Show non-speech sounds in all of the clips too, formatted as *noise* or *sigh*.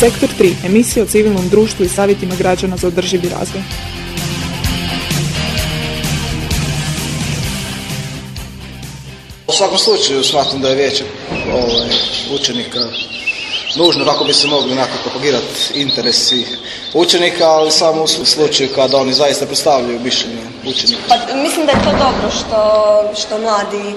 Sektor 3. Emisija o civilnom društvu i savjetima građana za održivi razvoj. U svakom slučaju smatram da je vijeće ovaj, učenika nužno kako bi se mogli onako propagirati interesi učenika, ali samo u slučaju kada oni zaista predstavljaju mišljenje učenika. Pa, mislim da je to dobro što, što mladi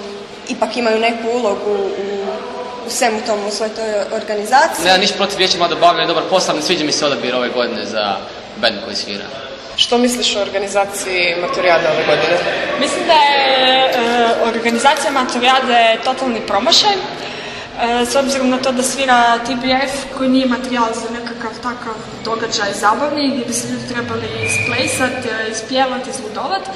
ipak imaju neku ulogu u, u svemu tomu, u svojoj toj organizaciji. Nema ništa protiv vijeća mlada obavljaju dobar posao, ne sviđa mi se odabir ove godine za band koji svira. Što misliš o organizaciji maturijade ove godine? Mislim da je e, organizacija maturijade totalni promašaj. E, s obzirom na to da svira TBF koji nije materijal za nekakav takav događaj zabavni gdje bi se ljudi trebali isplesati, ispjevati, izludovati.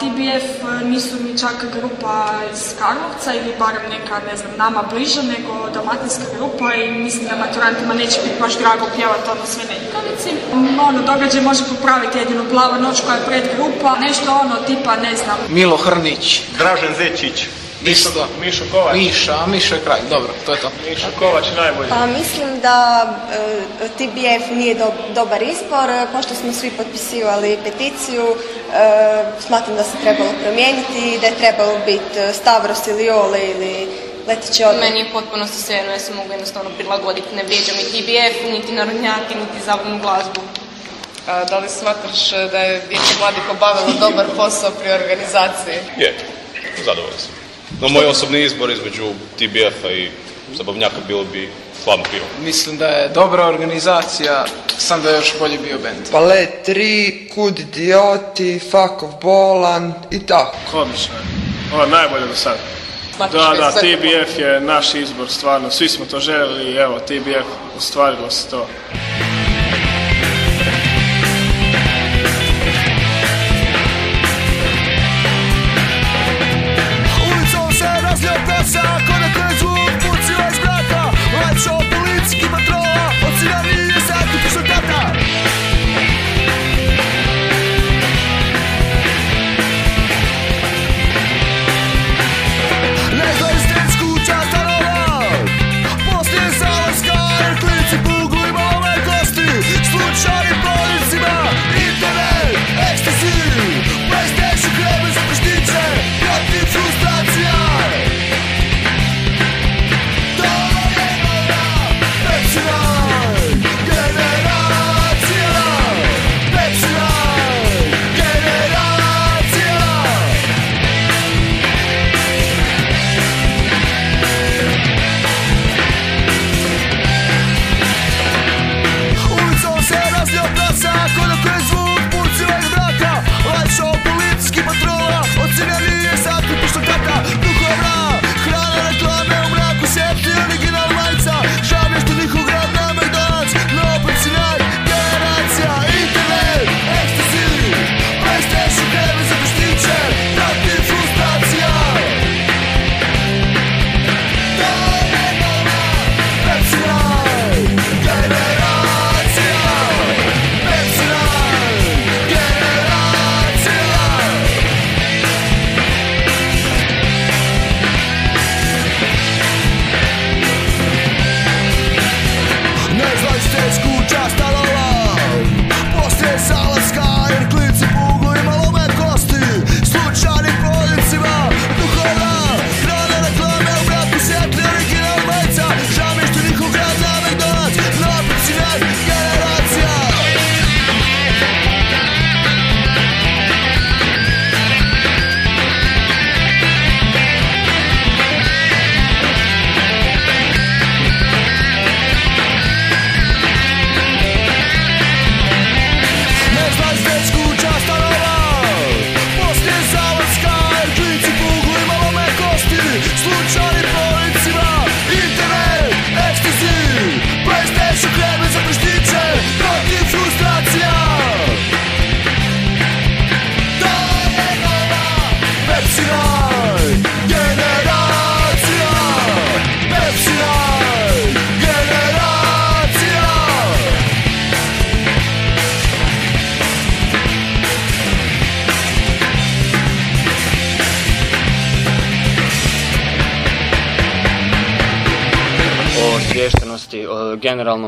TBF nisu ni čak grupa iz Karlovca ili barem neka, ne znam, nama bliža nego dalmatinska grupa i mislim da maturantima neće biti baš drago pjevati ono sve na ikonici. Ono, događaj može popraviti jedino plava noć koja je pred grupa, nešto ono tipa, ne znam. Milo Hrnić. Dražen Zečić. Isto. Mišo Kovač. Miša, a Miša je kraj, dobro, to je to. Mišo Kovač najbolji. Pa mislim da e, TBF nije do, dobar izbor, e, pošto smo svi potpisivali peticiju, e, smatram da se trebalo promijeniti i da je trebalo biti Stavros ili Ole ili Letiće odmah. Meni je potpuno svejedno, ja se mogu jednostavno prilagoditi, ne vrijeđam i TBF, niti narodnjaki, niti zabavnu glazbu. A, da li smatraš da je Vijeće mladih obavilo dobar posao pri organizaciji? Je, zadovoljan sam. No, moj osobni izbor između TBF-a i zabavnjaka bilo bi hladno pivo. Mislim da je dobra organizacija, sam da je još bolje bio band. Palet 3, Kud idioti, Fuck of Bolan i tako. Odlično je. Ovo je najbolje do sada. Da, da, TBF je naš izbor, stvarno. Svi smo to željeli i evo, TBF, ostvarilo se to.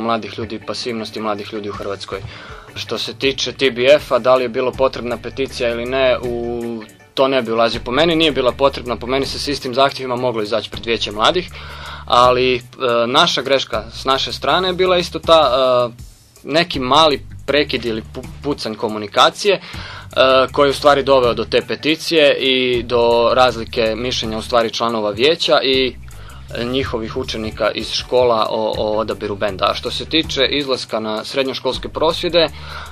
Mladih ljudi i pasivnosti mladih ljudi u Hrvatskoj. Što se tiče TBF-a, da li je bilo potrebna peticija ili ne, u to ne bi ulazio. Po meni nije bila potrebna, po meni se s istim zahtjevima moglo izaći pred vijeće mladih, ali e, naša greška s naše strane je bila isto ta e, neki mali prekid ili pucanj komunikacije e, koji je u stvari doveo do te peticije i do razlike mišljenja u stvari članova vijeća i njihovih učenika iz škola o, o odabiru benda. A što se tiče izlaska na srednjoškolske prosvjede,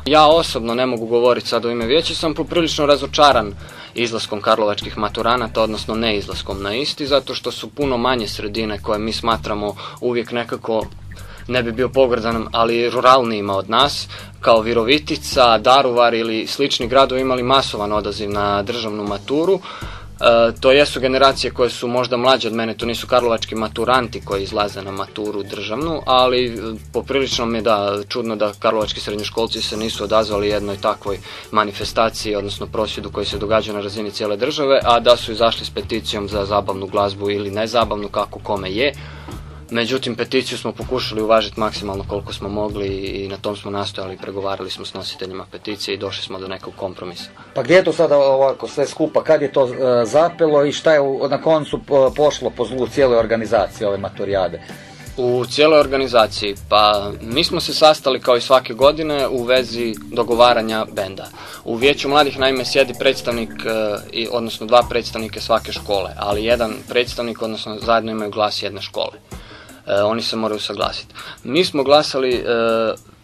ja osobno ne mogu govoriti sad o ime vijeća, sam poprilično razočaran izlaskom karlovačkih maturanata, odnosno ne izlaskom na isti, zato što su puno manje sredine koje mi smatramo uvijek nekako ne bi bio pogrdan, ali ruralnijima od nas, kao Virovitica, Daruvar ili slični gradovi imali masovan odaziv na državnu maturu. E, to jesu generacije koje su možda mlađe od mene, to nisu karlovački maturanti koji izlaze na maturu državnu, ali e, poprilično mi je da čudno da karlovački srednjoškolci se nisu odazvali jednoj takvoj manifestaciji, odnosno prosvjedu koji se događa na razini cijele države, a da su izašli s peticijom za zabavnu glazbu ili nezabavnu, kako kome je, Međutim, peticiju smo pokušali uvažiti maksimalno koliko smo mogli i na tom smo nastojali, pregovarali smo s nositeljima peticije i došli smo do nekog kompromisa. Pa gdje je to sada ovako sve skupa, kad je to e, zapelo i šta je na koncu pošlo po zlu cijele organizacije ove maturijade? U cijeloj organizaciji, pa mi smo se sastali kao i svake godine u vezi dogovaranja benda. U vijeću mladih naime sjedi predstavnik, e, odnosno dva predstavnike svake škole, ali jedan predstavnik, odnosno zajedno imaju glas jedne škole. E, oni se moraju saglasiti. Mi smo glasali e,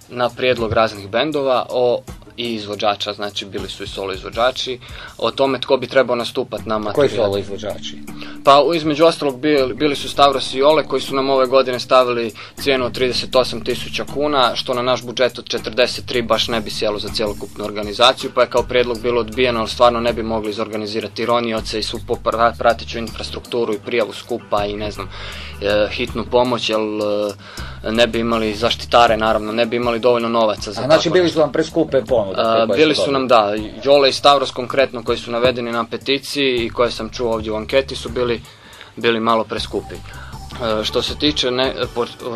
na prijedlog raznih bendova o i izvođača, znači bili su i solo izvođači, o tome tko bi trebao nastupati na materijal. Koji solo izvođači? Pa između ostalog bili, bili su Stavros i Ole koji su nam ove godine stavili cijenu od 38 tisuća kuna, što na naš budžet od 43 baš ne bi sjelo za cjelokupnu organizaciju, pa je kao prijedlog bilo odbijeno, ali stvarno ne bi mogli izorganizirati ronioce i svu prateću infrastrukturu i prijavu skupa i ne znam, hitnu pomoć, jer e, ne bi imali zaštitare, naravno, ne bi imali dovoljno novaca za A znači bili su vam preskupe ponude? bili su, nam, da, Jole i Stavros konkretno koji su navedeni na peticiji i koje sam čuo ovdje u anketi su bili, bili malo preskupi. E, što se tiče ne,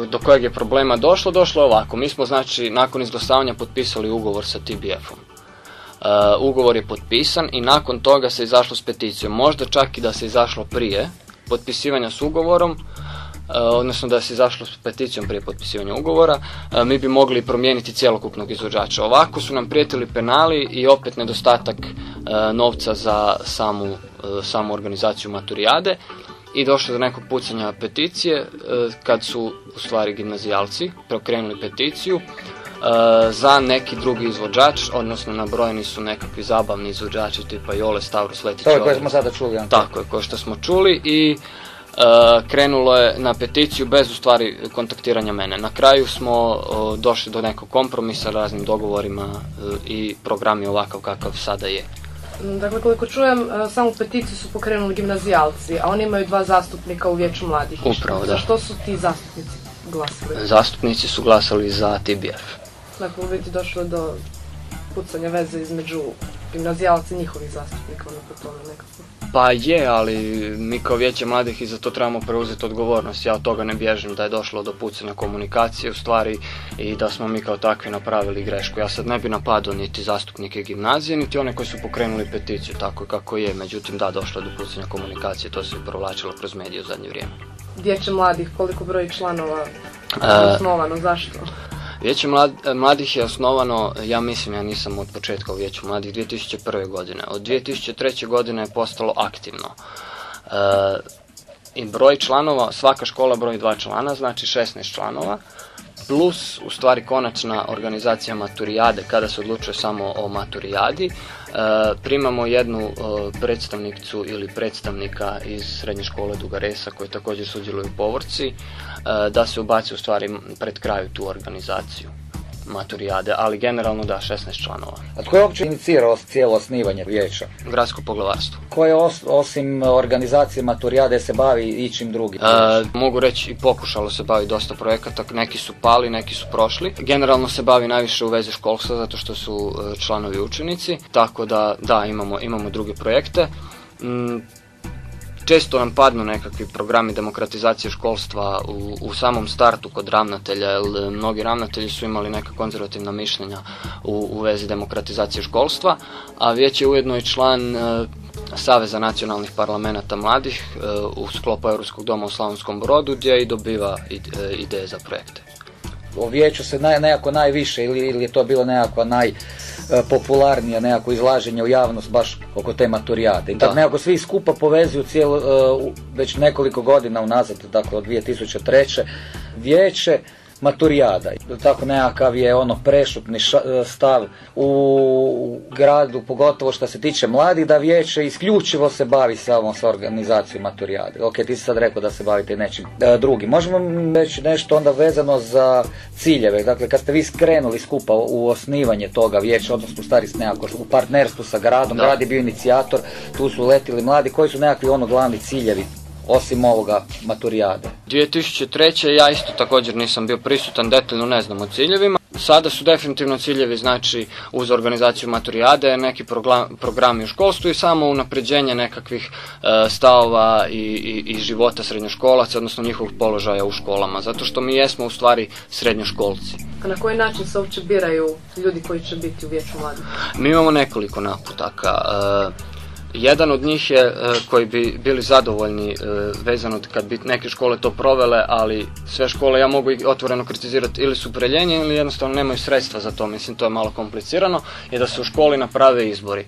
do kojeg je problema došlo, došlo je ovako. Mi smo znači nakon izglasavanja potpisali ugovor sa TBF-om. Ugovor je potpisan i nakon toga se izašlo s peticijom. Možda čak i da se izašlo prije potpisivanja s ugovorom, E, odnosno da se izašlo s peticijom prije potpisivanja ugovora, e, mi bi mogli promijeniti cjelokupnog izvođača. Ovako su nam prijetili penali i opet nedostatak e, novca za samu, samu organizaciju maturijade i došlo do nekog pucanja peticije kad su u stvari gimnazijalci prokrenuli peticiju za neki drugi izvođač, odnosno nabrojeni su nekakvi zabavni izvođači tipa Jole Stavros Letić. To je koje smo sada čuli. Tako je, koje što smo čuli i krenulo je na peticiju bez u stvari kontaktiranja mene. Na kraju smo došli do nekog kompromisa raznim dogovorima e, i program je ovakav kakav sada je. Dakle, koliko čujem, e, samu peticiju su pokrenuli gimnazijalci, a oni imaju dva zastupnika u vijeću mladih. Upravo, da. Za što su ti zastupnici glasali? Zastupnici su glasali za TBF. Dakle, u biti došlo do pucanja veze između gimnazijalaca i njihovih zastupnika, ono po tome nekako. Pa je, ali mi kao vijeće mladih i za to trebamo preuzeti odgovornost. Ja od toga ne bježim da je došlo do pucanja komunikacije u stvari i da smo mi kao takvi napravili grešku. Ja sad ne bi napadao niti zastupnike gimnazije, niti one koji su pokrenuli peticiju tako kako je. Međutim, da, došlo je do pucanja komunikacije, to se provlačilo kroz medije u zadnje vrijeme. Vijeće mladih, koliko broj članova je osnovano, zašto? Vijeće mladih je osnovano, ja mislim, ja nisam od početka u Vijeću mladih, 2001. godine. Od 2003. godine je postalo aktivno. E, I broj članova, svaka škola broji dva člana, znači 16 članova, plus u stvari konačna organizacija maturijade, kada se odlučuje samo o maturijadi, primamo jednu e, predstavnicu ili predstavnika iz srednje škole Dugaresa koji također sudjeluju u povorci, E, da se ubaci u stvari pred kraju tu organizaciju maturijade, ali generalno da, 16 članova. A tko je uopće inicirao cijelo osnivanje vijeća? Gradsko poglavarstvo. Koje osim organizacije maturijade se bavi ičim drugim? E, mogu reći i pokušalo se bavi dosta projekata, neki su pali, neki su prošli. Generalno se bavi najviše u vezi školstva zato što su e, članovi učenici, tako da da, imamo, imamo druge projekte. Mm, često nam padnu nekakvi programi demokratizacije školstva u, u samom startu kod ravnatelja, jer mnogi ravnatelji su imali neka konzervativna mišljenja u, u vezi demokratizacije školstva, a vijeće je ujedno i član e, Saveza nacionalnih parlamenta mladih e, u sklopu Europskog doma u Slavonskom Brodu gdje i dobiva e, ideje za projekte. O vijeću se naj, nekako najviše ili, ili je to bilo nekakva najpopularnija nekako izlaženje u javnost baš oko te maturijade. I tako nekako svi skupa povezuju cijelo, e, već nekoliko godina unazad, dakle od 2003. vijeće maturijada. Tako nekakav je ono prešutni e, stav u gradu, pogotovo što se tiče mladih, da vijeće isključivo se bavi samo sa organizacijom maturijade. Ok, ti si sad rekao da se bavite nečim e, drugim. Možemo reći nešto onda vezano za ciljeve. Dakle, kad ste vi skrenuli skupa u osnivanje toga vijeća, odnosno u stvari s nekako u partnerstvu sa gradom, Da. grad je bio inicijator, tu su letili mladi, koji su nekakvi ono glavni ciljevi osim ovoga maturijade? 2003. ja isto također nisam bio prisutan, detaljno ne znam o ciljevima. Sada su definitivno ciljevi, znači, uz organizaciju maturijade, neki programi u školstvu i samo unapređenje nekakvih e, stavova i, i, i života srednjoškolaca, odnosno njihovog položaja u školama, zato što mi jesmo u stvari srednjoškolci. A na koji način se uopće biraju ljudi koji će biti u vijeću mladih? Mi imamo nekoliko naputaka. E, jedan od njih je e, koji bi bili zadovoljni e, vezano kad bi neke škole to provele, ali sve škole ja mogu otvoreno kritizirati ili su preljenje ili jednostavno nemaju sredstva za to, mislim to je malo komplicirano, je da se u školi naprave izbori. E,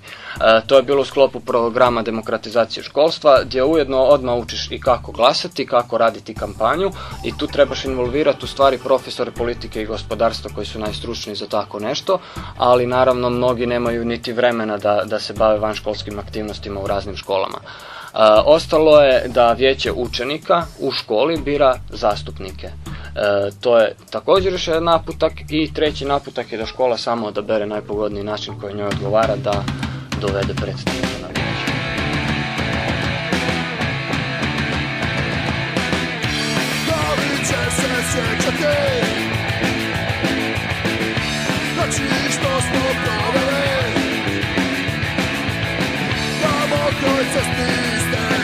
to je bilo u sklopu programa demokratizacije školstva gdje ujedno odmah učiš i kako glasati, kako raditi kampanju i tu trebaš involvirati u stvari profesore politike i gospodarstva koji su najstručniji za tako nešto, ali naravno mnogi nemaju niti vremena da, da se bave vanškolskim aktivnostima u raznim školama. E, ostalo je da vijeće učenika u školi bira zastupnike. E, to je također još jedan naputak i treći naputak je da škola samo odabere najpogodniji način koji njoj odgovara da dovede predstavnika na vijeće. Noći što smo proveli Tamo koj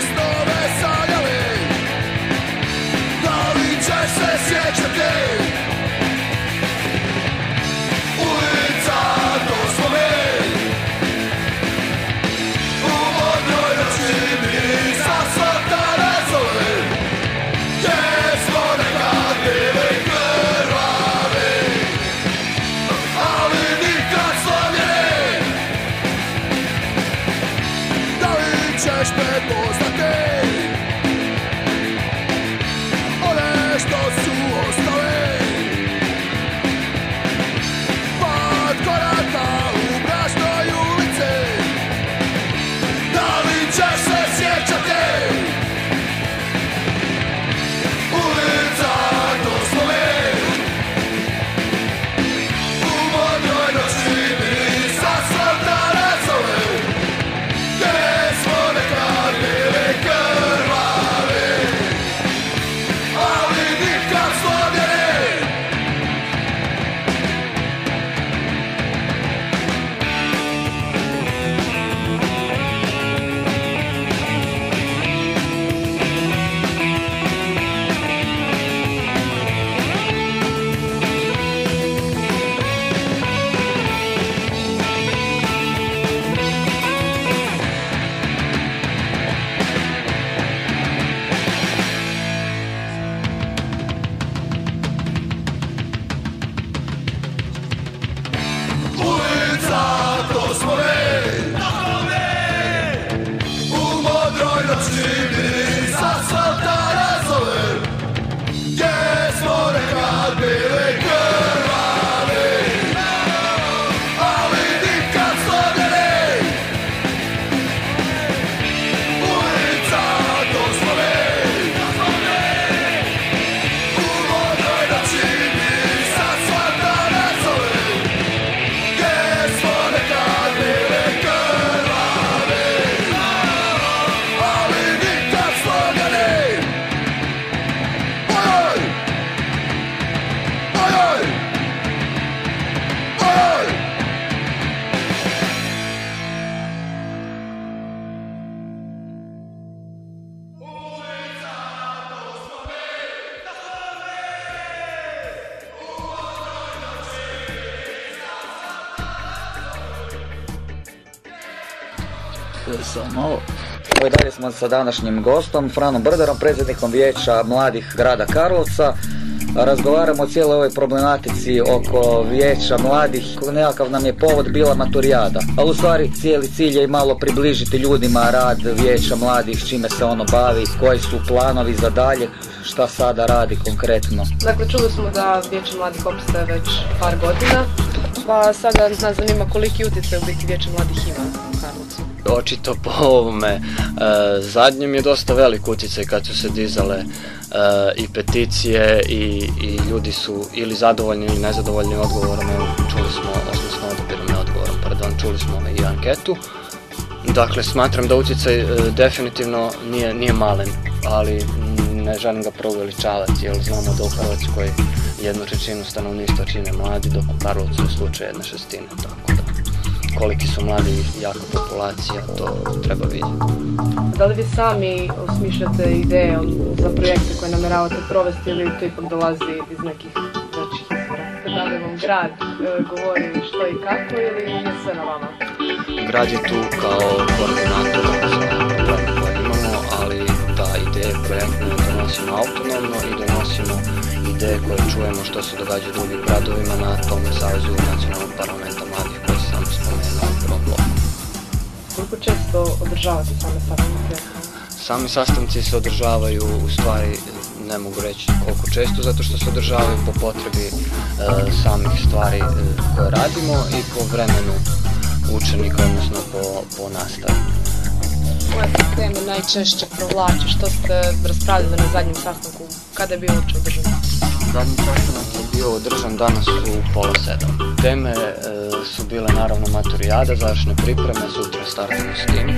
sa današnjim gostom, Franom Brdarom, predsjednikom vijeća mladih grada Karlovca. Razgovaramo o cijeloj ovoj problematici oko vijeća mladih. Nekakav nam je povod bila maturijada. Ali u stvari cijeli cilj je i malo približiti ljudima rad vijeća mladih, s čime se ono bavi, koji su planovi za dalje, šta sada radi konkretno. Dakle, čuli smo da vijeće mladih opstaje već par godina, pa sada nas zanima koliki utjecaj u biti vijeće mladih ima. Očito po ovome e, zadnjem je dosta velik utjecaj kad su se dizale e, i peticije i, i ljudi su ili zadovoljni ili nezadovoljni odgovorom. Čuli smo, odnosno odabirom odgovorom, pardon, čuli smo i anketu. Dakle, smatram da utjecaj e, definitivno nije, nije malen, ali ne želim ga preuveličavati jer znamo da u Hrvatskoj jednu trećinu stanovništva čine mladi, dok u Karlovcu je slučaj jedne šestine, tako koliki su mladi i jaka populacija, to treba vidjeti. Da li vi sami osmišljate ideje za projekte koje nameravate provesti ili to ipak dolazi iz nekih većih izvora? Da li vam grad e, govori što i kako ili je sve na vama? Grad je tu kao koordinator koje imamo, ali da ideje projektne donosimo autonomno i donosimo ideje koje čujemo što se događa u drugim gradovima na tome Savezu nacionalnog parlamenta mladih Često održavate same sastanke? Sami sastanci se održavaju u stvari ne mogu reći koliko često, zato što se održavaju po potrebi e, samih stvari e, koje radimo i po vremenu učenika, odnosno po, po nastavi. Koje se teme najčešće provlače? Što ste raspravljali na zadnjem sastanku? Kada je bio uopće održan? Zadnji sastanak je bio održan danas u pola sedam. Teme e, su bile naravno maturijada, završne pripreme, sutra startamo s tim. E,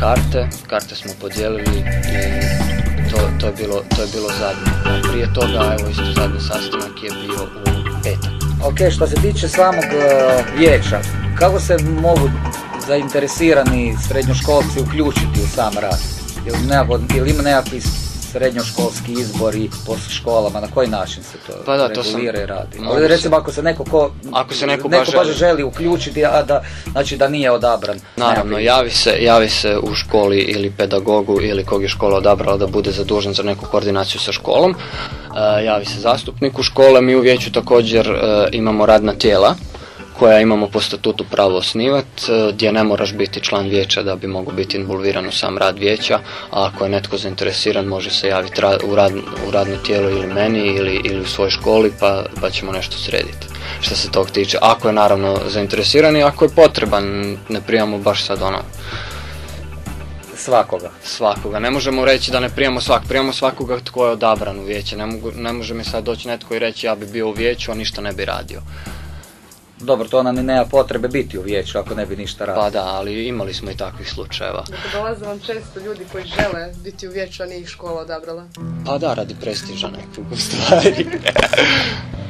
karte, karte smo podijelili i to, to, je bilo, to je bilo zadnje. Prije toga, evo isto zadnji sastanak je bio u petak. Ok, što se tiče samog e, vijeća, kako se mogu zainteresirani srednjoškolci uključiti u sam rad? Ili, ili ima nekakvi srednjoškolski izbori po školama, na koji način se to Pa da, to sam- regulira i radi? Ali recimo ako se neko ko, Ako se neko neko baš želi- želi uključiti, a da, znači da nije odabran. Naravno, javi se, javi se u školi ili pedagogu ili kog je škola odabrala da bude zadužen za neku koordinaciju sa školom. E, javi se zastupniku škole, mi u vijeću također e, imamo radna tijela koja imamo po statutu pravo osnivat, e, gdje ne moraš biti član vijeća da bi mogao biti involviran u sam rad vijeća, a ako je netko zainteresiran može se javiti ra- u, rad, u radno tijelo ili meni ili, ili u svojoj školi pa, pa ćemo nešto srediti što se tog tiče. Ako je naravno zainteresiran i ako je potreban, ne primamo baš sad ono Svakoga. svakoga. Ne možemo reći da ne primamo svak, primamo svakoga tko je odabran u vijeće. Ne, mogu, ne može mi sad doći netko i reći ja bi bio u vijeću, a ništa ne bi radio. Dobro, to ona ni nema potrebe biti u vijeću ako ne bi ništa radio. Pa da, ali imali smo i takvih slučajeva. Dakle, dolaze vam često ljudi koji žele biti u vijeću, a nije ih škola odabrala. Pa da, radi prestiža nekog u stvari. *laughs*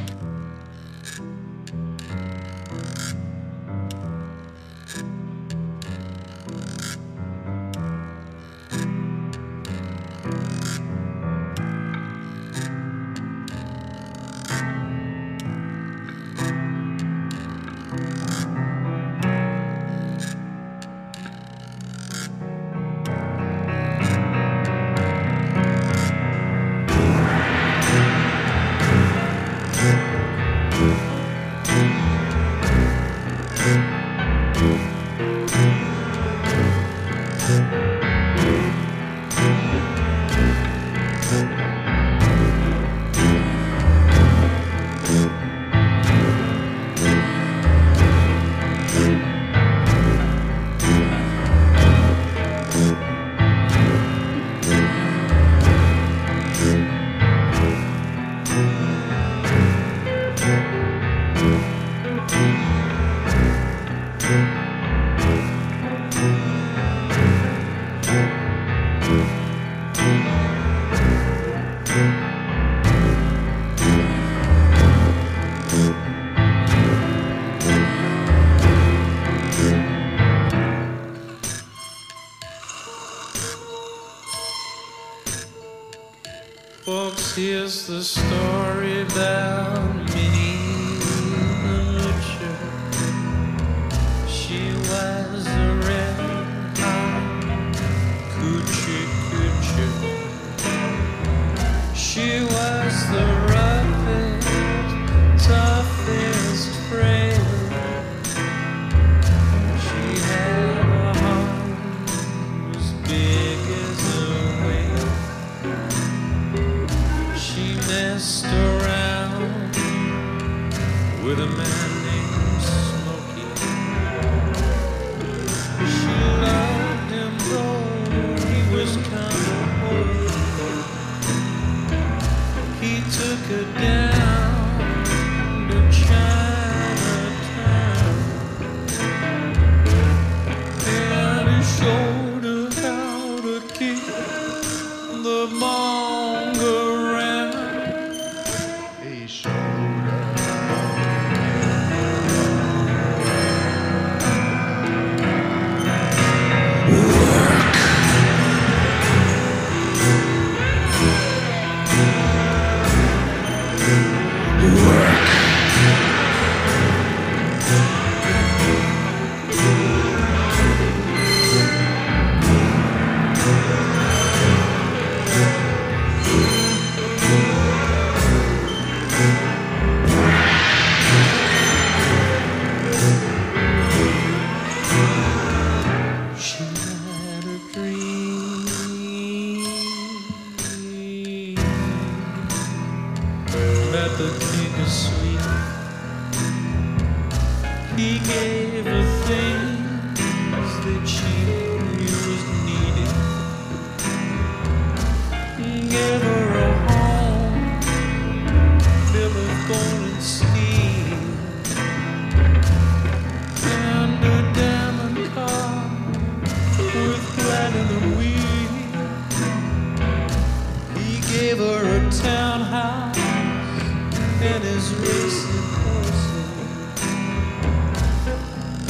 man is racing horses.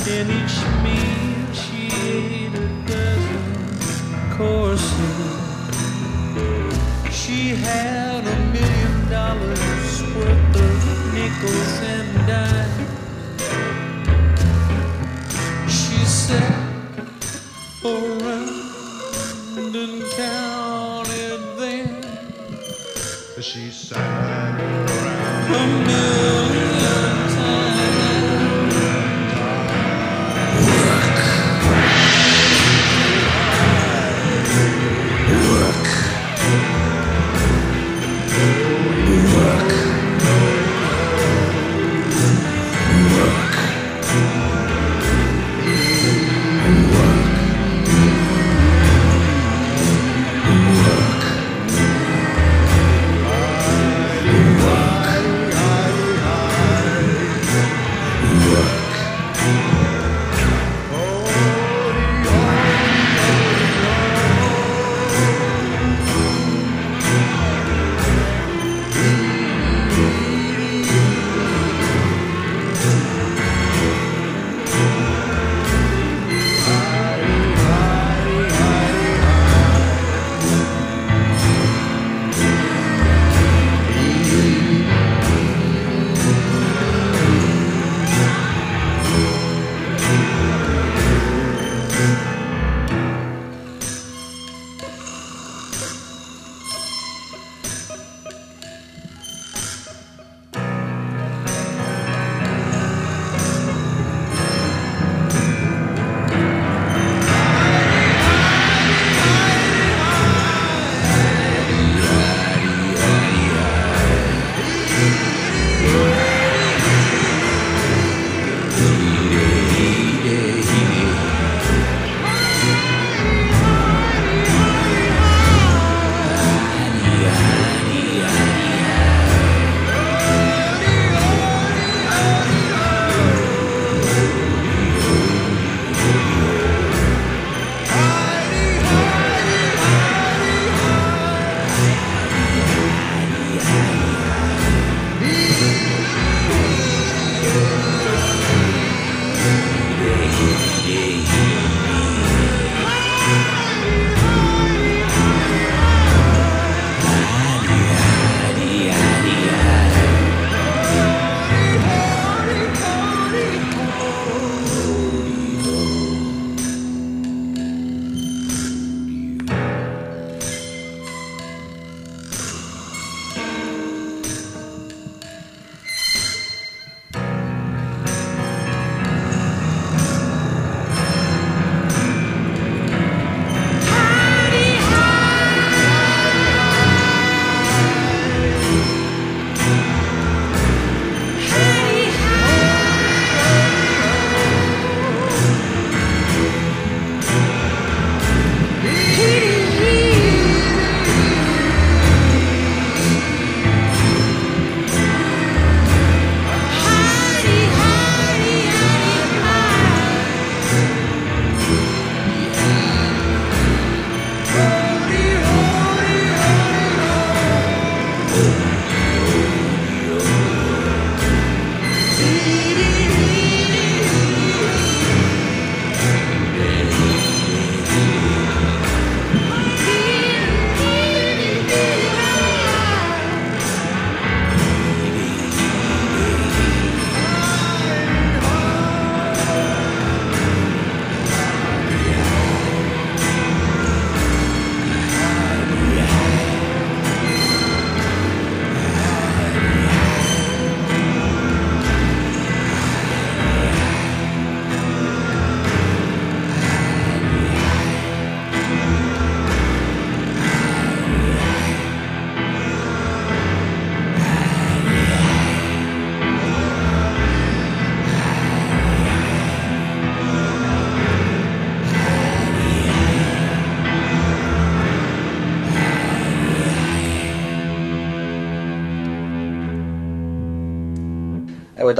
In each meal she ate a dozen courses. She had a million dollars worth of nickels and dimes. She sat around and counted them. She sang.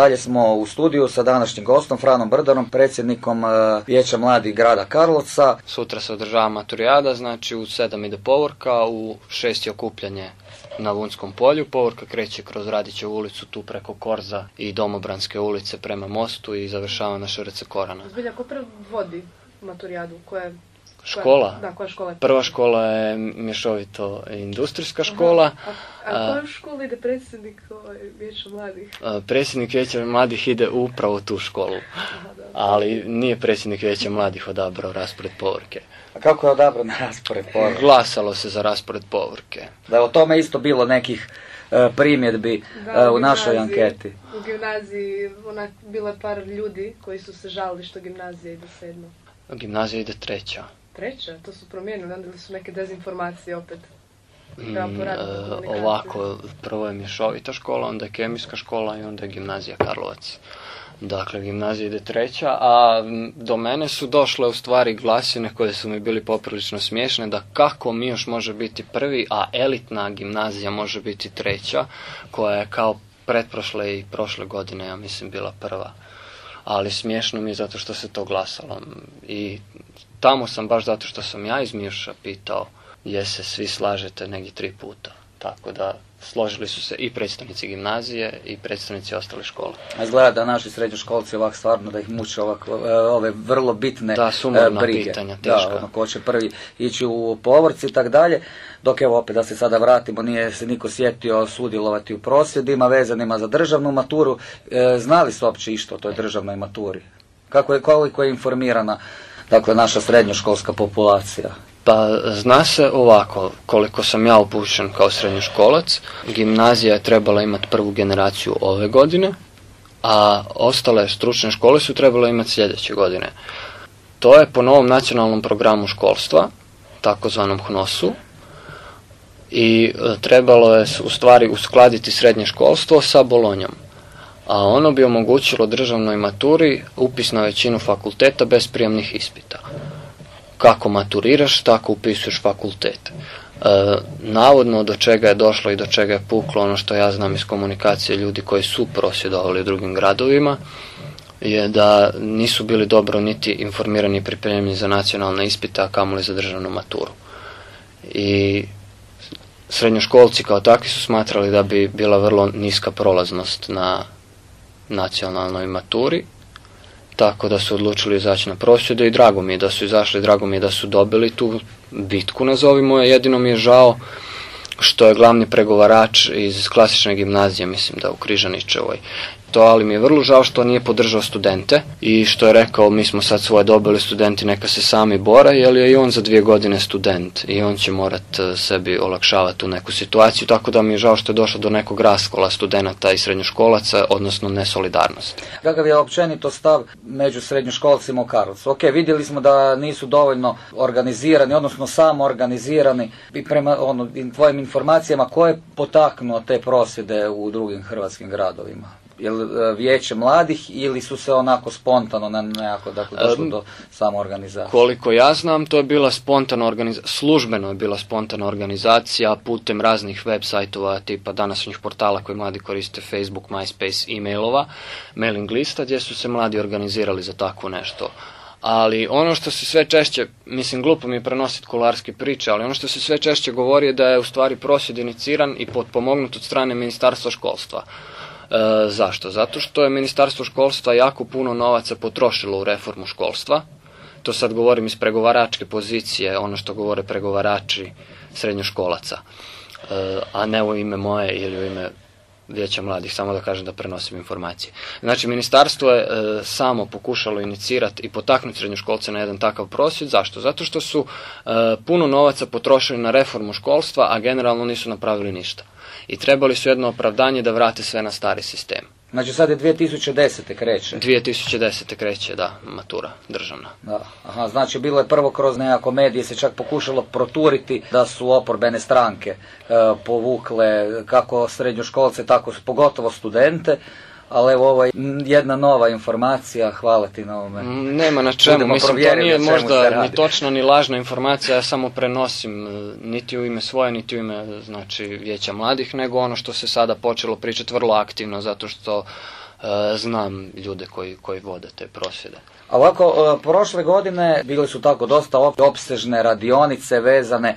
Dalje smo u studiju sa današnjim gostom Franom Brdarom, predsjednikom e, Vijeća mladih grada Karlovca. Sutra se održava maturijada, znači u 7 ide povorka, u 6 je okupljanje na Vunskom polju. Povorka kreće kroz Radićevu ulicu tu preko Korza i Domobranske ulice prema mostu i završava na Šrce Korana. Zbilja, ko vodi maturijadu? Koja je Škola? Da, koja škola je? Prva škola je mješovito industrijska škola. A, a koju školu ide predsjednik ovaj, Vijeća mladih? A, Predsjednik Vijeća mladih ide upravo u tu školu. Ali nije predsjednik Vijeća mladih odabrao raspored povorke. A kako je odabran raspored povorke? Glasalo se za raspored povorke. Da je o tome isto bilo nekih e, primjedbi Da, e, u gimnaziji- našoj anketi. U gimnaziji onak, bilo je par ljudi koji su se žalili što gimnazija ide sedmo. Gimnazija ide treća. Treća, to su promijenili, onda su neke dezinformacije opet. Mm, e, ovako, prvo je mješovita škola, onda je kemijska škola i onda je gimnazija Karlovac. Dakle, gimnazija ide treća, a do mene su došle u stvari glasine koje su mi bili poprilično smiješne, da kako mi još može biti prvi, a elitna gimnazija može biti treća, koja je kao pretprošle i prošle godine, ja mislim, bila prva. Ali smiješno mi je zato što se to glasalo. I tamo sam baš zato što sam ja iz Mirša pitao je se svi slažete negdje tri puta. Tako da složili su se i predstavnici gimnazije i predstavnici ostalih škola. A Izgleda da naši srednjoškolci ovak stvarno da ih muče ovako, e, ove vrlo bitne Da, sumorna e, brige. pitanja, Da, teška. ono, ko će prvi ići u povorci i tak dalje. Dok evo opet da se sada vratimo, nije se niko sjetio sudjelovati u prosvjedima vezanima za državnu maturu. E, znali su uopće išto o toj državnoj maturi? Kako je, koliko je informirana dakle, naša srednjoškolska populacija? Pa zna se ovako, koliko sam ja upućen kao srednjoškolac, gimnazija je trebala imati prvu generaciju ove godine, a ostale stručne škole su trebale imati sljedeće godine. To je po novom nacionalnom programu školstva, takozvanom HNOS-u, i e, trebalo je u stvari uskladiti srednje školstvo sa Bolonjom. A ono bi omogućilo državnoj maturi upis na većinu fakulteta bez prijemnih ispita kako maturiraš, tako upisuješ fakultet. E, navodno do čega je došlo i do čega je puklo ono što ja znam iz komunikacije ljudi koji su prosvjedovali u drugim gradovima je da nisu bili dobro niti informirani i pripremljeni za nacionalne ispite, a kamoli za državnu maturu. I srednjoškolci kao takvi su smatrali da bi bila vrlo niska prolaznost na nacionalnoj maturi, tako da su odlučili izaći na prosvjede i drago mi je da su izašli, drago mi je da su dobili tu bitku, nazovimo je, jedino mi je žao što je glavni pregovarač iz klasične gimnazije, mislim da u Križanićevoj. To, ali mi je vrlo žao što nije podržao studente i što je rekao mi smo sad svoje dobili studenti neka se sami bore jer je i on za dvije godine student i on će morat e, sebi olakšavati tu neku situaciju tako da mi je žao što je došlo do nekog raskola studenata i srednjoškolaca odnosno nesolidarnosti. Kakav je općenito stav među srednjoškolcima u Karlovcu? Ok, vidjeli smo da nisu dovoljno organizirani, odnosno samo organizirani i prema ono, tvojim informacijama ko je potaknuo te prosvjede u drugim hrvatskim gradovima? Jel e, vijeće mladih ili su se onako spontano na nekako dakle, došlo Em, do samoorganizacije? Koliko ja znam, to je bila spontana organizacija, službeno je bila spontana organizacija putem raznih web sajtova tipa današnjih portala koje mladi koriste, Facebook, MySpace, e-mailova, mailing lista gdje su se mladi organizirali za takvo nešto. Ali ono što se sve češće, mislim glupo mi je prenositi kularske priče, ali ono što se sve češće govori je da je u stvari prosvjed iniciran i potpomognut od strane Ministarstva školstva. E, zašto? Zato što je Ministarstvo školstva jako puno novaca potrošilo u reformu školstva. To sad govorim iz pregovaračke pozicije, ono što govore pregovarači srednjoškolaca. E, a ne u ime moje ili u ime Vijeća mladih, samo da kažem da prenosim informacije. Znači, ministarstvo je e, samo pokušalo inicirati i potaknuti srednjoškolce na jedan takav prosvjed. Zašto? Zato što su e, puno novaca potrošili na reformu školstva, a generalno nisu napravili ništa. I trebali su jedno opravdanje da vrate sve na stari sistem. Znači sad je 2010. kreće. 2010. kreće, da, matura državna. Da. Aha, znači bilo je prvo kroz nekako medije se čak pokušalo proturiti da su oporbene stranke e, povukle kako srednjoškolce, tako pogotovo studente, ali evo ovo je jedna nova informacija, hvala ti na ovome. Mm, Nema na čemu, Budemo mislim to nije možda ni točna ni lažna informacija, ja samo prenosim e, niti u ime svoje, niti u ime znači vijeća mladih, nego ono što se sada počelo pričati vrlo aktivno zato što E, znam ljude koji, koji vode te prosvjede. A ovako, e, prošle godine bile su tako dosta op- opsežne radionice vezane e,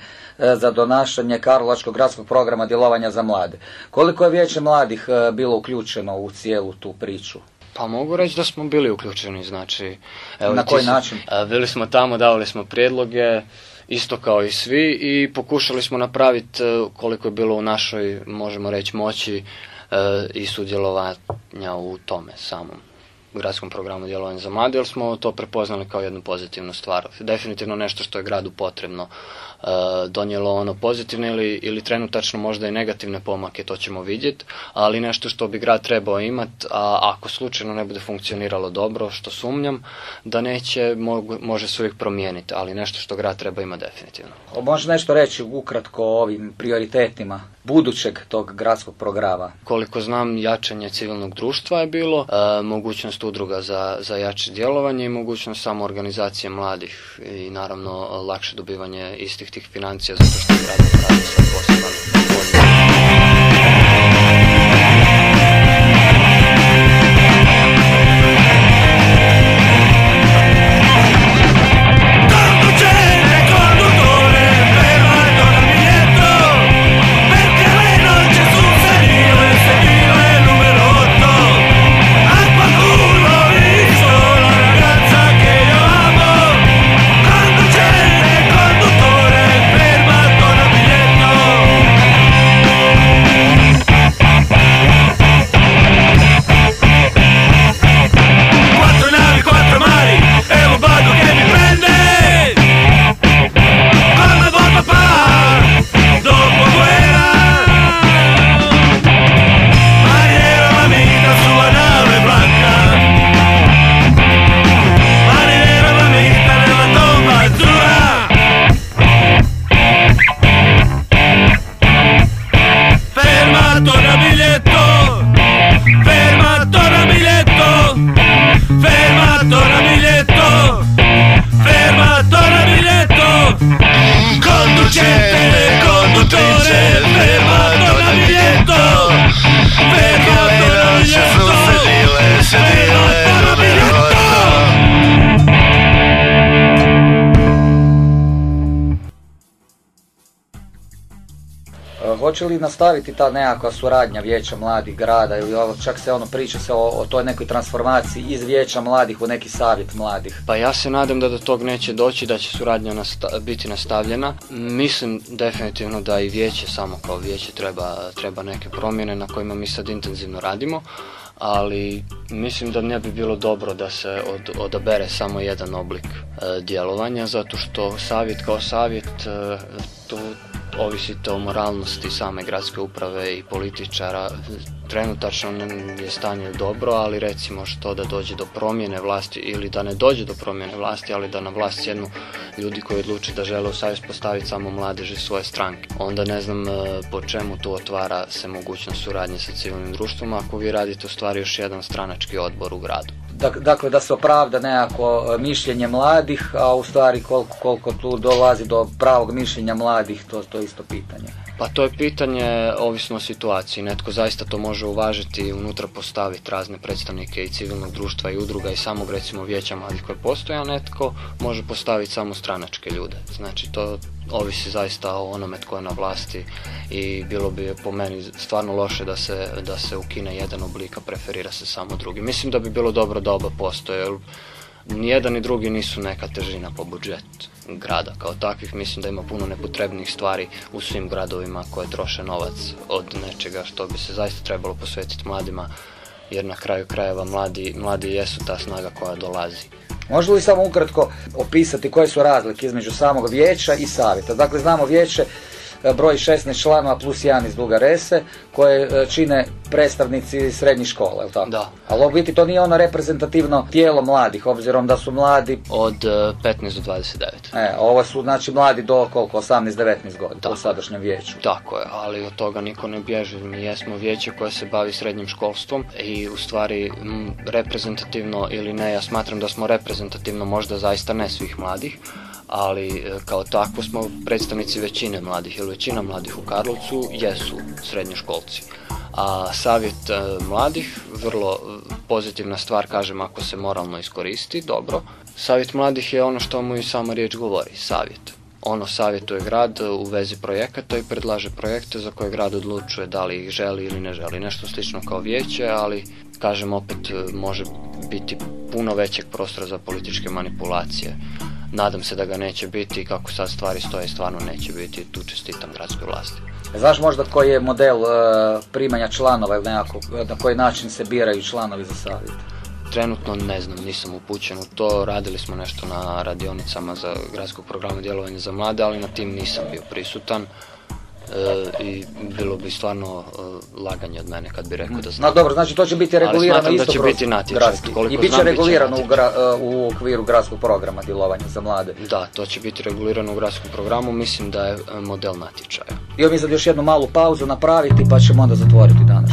za donašanje Karlovačkog gradskog programa djelovanja za mlade. Koliko je vijeće mladih e, bilo uključeno u cijelu tu priču? Pa mogu reći da smo bili uključeni, znači... Na ti koji si- način? e, Bili smo tamo, davali smo prijedloge, isto kao i svi i pokušali smo napraviti e, koliko je bilo u našoj, možemo reći, moći e, i sudjelovanja u tome samom gradskom programu djelovanja za mlade, jer smo to prepoznali kao jednu pozitivnu stvar. Definitivno nešto što je gradu potrebno e, donijelo ono pozitivne ili, ili trenutačno možda i negativne pomake, to ćemo vidjeti, ali nešto što bi grad trebao imati, a ako slučajno ne bude funkcioniralo dobro, što sumnjam, da neće, mogu- može se uvijek promijeniti, ali nešto što grad treba imati definitivno. Može nešto reći ukratko o ovim prioritetima budućeg tog gradskog programa? Koliko znam, jačanje civilnog društva je bilo, e, mogućnost udruga za, za jače djelovanje i mogućnost samo organizacije mladih i naravno lakše dobivanje istih tih financija zato što je grad napravio svoj poseban nastaviti ta nekakva suradnja vijeća mladih grada ili ovo, čak se ono priča se o, o toj nekoj transformaciji iz vijeća mladih u neki savjet mladih? Pa ja se nadam da do tog neće doći, da će suradnja nasta- biti nastavljena. Mislim definitivno da i vijeće, samo kao vijeće, treba, treba neke promjene na kojima mi sad intenzivno radimo, ali mislim da ne bi bilo dobro da se od, odabere samo jedan oblik e, djelovanja, zato što savjet kao savjet, e, tu ovisite o moralnosti same gradske uprave i političara. Trenutačno je stanje dobro, ali recimo što da dođe do promjene vlasti ili da ne dođe do promjene vlasti, ali da na vlast sjednu ljudi koji odluče da žele u savez postaviti samo mladeži svoje stranke. Onda ne znam e, po čemu tu otvara se mogućnost suradnje sa civilnim društvom ako vi radite u stvari još jedan stranački odbor u gradu. Dak- Dakle, da se opravda nekako e, mišljenje mladih, a u stvari koliko, koliko tu dolazi do pravog mišljenja mladih, to, to isto pitanje. Pa to je pitanje ovisno o situaciji. Netko zaista to može uvažiti i unutra postaviti razne predstavnike i civilnog društva i udruga i samog recimo vijeća mladih koje postoje, a netko može postaviti samo stranačke ljude. Znači to ovisi zaista o onome tko je na vlasti i bilo bi po meni stvarno loše da se, da se ukine jedan oblik, a preferira se samo drugi. Mislim da bi bilo dobro da oba postoje, jer ni jedan ni drugi nisu neka težina po budžet grada kao takvih. Mislim da ima puno nepotrebnih stvari u svim gradovima koje troše novac od nečega što bi se zaista trebalo posvetiti mladima jer na kraju krajeva mladi, mladi jesu ta snaga koja dolazi. Može li samo ukratko opisati koje su razlike između samog vijeća i savjeta? Dakle, znamo vijeće broj 16 članova plus jedan iz Duga Rese koje e, čine predstavnici srednjih škola, je li tako? Da. Ali u biti to nije ono reprezentativno tijelo mladih, obzirom da su mladi... Od e, 15 do 29. E, ovo su znači mladi do koliko, 18-19 godina u sadašnjem vijeću. Tako je, ali od toga niko ne bježi. Mi jesmo vijeće koje se bavi srednjim školstvom i u stvari m, reprezentativno ili ne, ja smatram da smo reprezentativno možda zaista ne svih mladih, ali e, kao takvo smo predstavnici većine mladih, jer većina mladih u Karlovcu jesu srednjoškolci. A savjet e, mladih, vrlo e, pozitivna stvar, kažem, ako se moralno iskoristi, dobro. Savjet mladih je ono što mu i sama riječ govori, savjet. Ono savjetuje grad u vezi projekata i predlaže projekte za koje grad odlučuje da li ih želi ili ne želi. Nešto slično kao vijeće, ali kažem opet može biti puno većeg prostora za političke manipulacije. Nadam se da ga neće biti i kako sad stvari stoje stvarno neće biti. Tu čestitam gradskoj vlasti. Znaš možda koji je model e, primanja članova ili nekako, na koji način se biraju članovi za savjet? Trenutno ne znam, nisam upućen u to. Radili smo nešto na radionicama za gradskog programa djelovanja za mlade, ali na tim nisam bio prisutan. E, I bilo bi stvarno e, laganje od mene kad bi rekao da znam. No dobro, znači to će biti regulirano da isto će biti natječaj. I bit će regulirano u, natječaj. gra- e, u okviru gradskog programa djelovanja za mlade. Da, to će biti regulirano u gradskom programu, mislim da je model natječaja. I mi sad još jednu malu pauzu napraviti pa ćemo onda zatvoriti danas.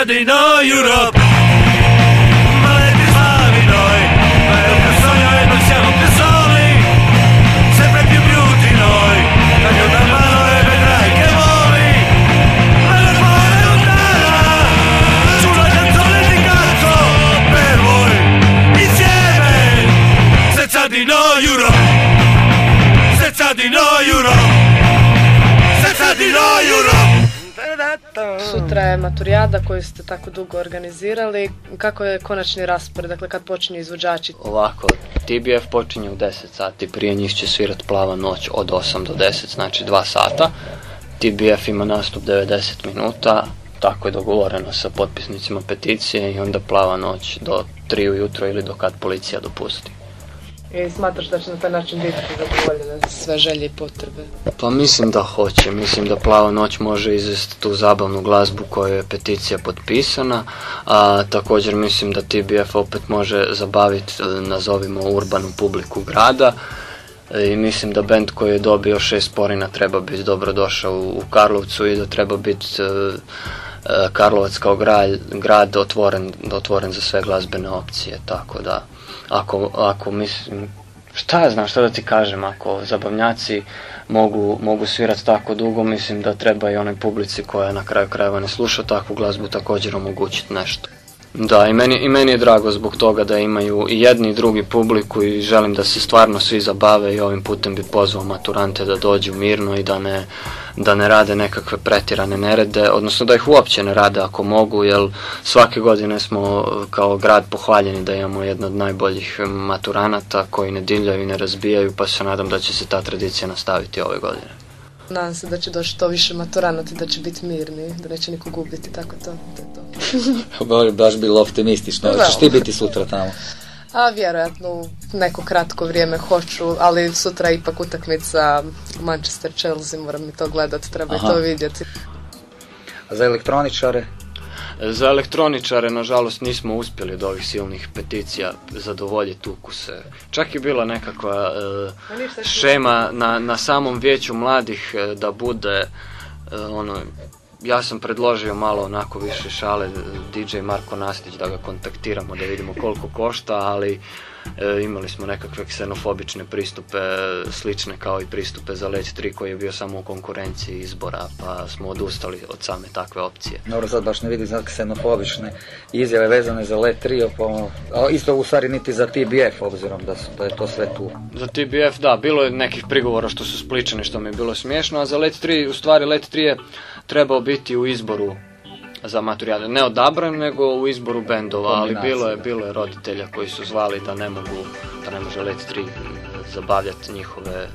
Latina Europe. Maturijada koju ste tako dugo organizirali. Kako je konačni raspored, dakle kad počinju izvođači? Ovako, TBF počinje u 10 sati, prije njih će svirat plava noć od 8 do 10, znači 2 sata. TBF ima nastup 90 minuta, tako je dogovoreno sa potpisnicima peticije i onda plava noć do 3 ujutro ili do kad policija dopusti. I smatraš da će na taj način biti zadovoljene sve želje i potrebe? Pa mislim da hoće, mislim da Plava noć može izvesti tu zabavnu glazbu koju je peticija potpisana, a također mislim da TBF opet može zabaviti, e, nazovimo, urbanu publiku grada. E, i mislim da band koji je dobio šest porina treba biti dobro došao u, Karlovcu i da treba biti e, Karlovac kao grad, grad otvoren, otvoren za sve glazbene opcije, tako da ako, ako mislim, šta ja znam, šta da ti kažem, ako zabavnjaci mogu, mogu svirati tako dugo, mislim da treba i onoj publici koja na kraju krajeva ne sluša takvu glazbu također omogućiti nešto. Da, i meni, i meni je drago zbog toga da imaju i jedni i drugi publiku i želim da se stvarno svi zabave i ovim putem bi pozvao maturante da dođu mirno i da ne, da ne rade nekakve pretjerane nerede, odnosno da ih uopće ne rade ako mogu, jer svake godine smo e, kao grad pohvaljeni da imamo jedno od najboljih maturanata koji ne divljaju i ne razbijaju, pa se nadam da će se ta tradicija nastaviti ove godine. Nadam se da će doći to više maturanata i da će biti mirni, da neće niko gubiti, tako to. to, je to. *laughs* Baš- bilo optimistično. Da. Hoćeš ti biti sutra tamo? A vjerojatno u neko kratko vrijeme hoću, ali sutra je ipak utakmica Manchester Chelsea, moram mi to gledat, treba i Aha. to vidjeti. A za elektroničare? Za elektroničare, nažalost, nismo uspjeli od ovih silnih peticija zadovoljiti ukuse. Čak je bila nekakva e, šema na, na samom vijeću mladih e, da bude e, ono, ja sam predložio malo onako više šale e, DJ Marko Nastić da ga kontaktiramo da vidimo koliko košta, ali e, imali smo nekakve ksenofobične pristupe slične kao i pristupe za Let 3 koji je bio samo u konkurenciji izbora pa smo odustali od same takve opcije. Dobro, sad baš ne vidim za ksenofobične izjave vezane za Let Trio, pa, a isto u stvari niti za TBF, obzirom da, su, da je to sve tu. Za TBF, da, bilo je nekih prigovora što su spličani, što mi je bilo smiješno, a za Let 3, u stvari Let 3 je trebao biti u izboru za maturijade. Ne odabran, nego u izboru bendova, ali bilo je, bilo je roditelja koji su zvali da ne mogu, da ne može Let 3 zabavljati njihove e,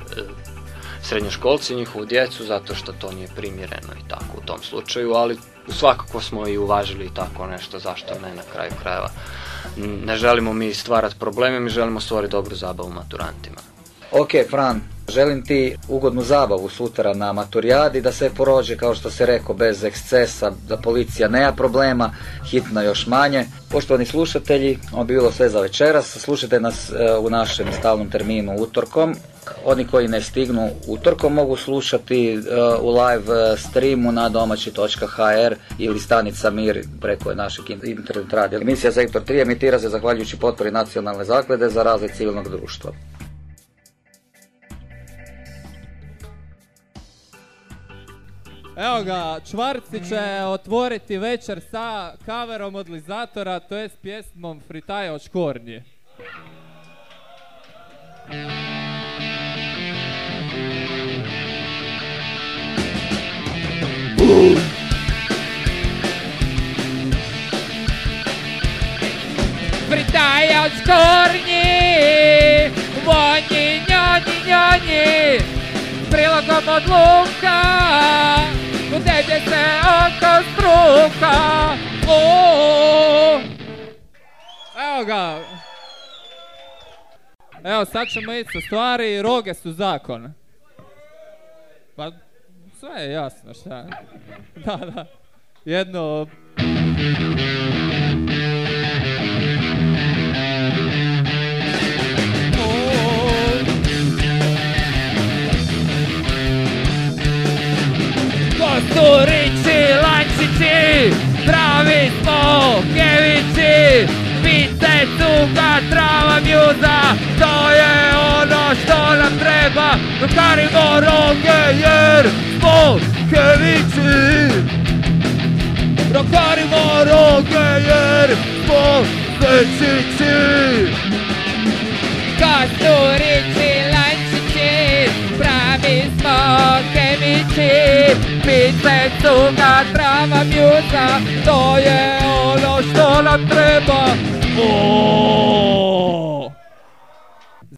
srednjoškolci, njihovu djecu, zato što to nije primjereno i tako u tom slučaju, ali svakako smo i uvažili tako nešto, zašto ne na kraju krajeva. Ne želimo mi stvarati probleme, mi želimo stvoriti dobru zabavu maturantima. Ok, Fran, želim ti ugodnu zabavu sutra na maturijadi, da se porođe, kao što se rekao, bez ekscesa, da policija nema problema, hitna još manje. Poštovani slušatelji, ovo bi bilo sve za večeras. Slušajte nas e, u našem stalnom terminu utorkom. Oni koji ne stignu utorkom mogu slušati e, u live e, streamu na domaći.hr ili stanica Mir preko našeg in- internet radija. Emisija Sektor 3 emitira se zahvaljujući potpori Nacionalne zaklade za razvoj civilnog društva. Evo ga, Čvarci će otvoriti večer sa kaverom od Lizatora, to jest pjesmom Fritaja od škornje. Fritaja od škornji, vonji, njonji, njonji, prilogom od luka, tebi se oko struka. O, Evo ga. Evo, sad ćemo ići sa stvari, roge su zakon. Pa, sve je jasno šta. *laughs* Da, da. Jedno... Kosturići, lančići, pravi smo kevići, pice, cuga, trava, mjuza, to je ono što nam treba, dokarimo roge jer smo kevići. Dokarimo roge jer smo svećići. Kosturići, pravi smo kemići, pice, cuga, trava, mjuza, to je ono što nam treba. O!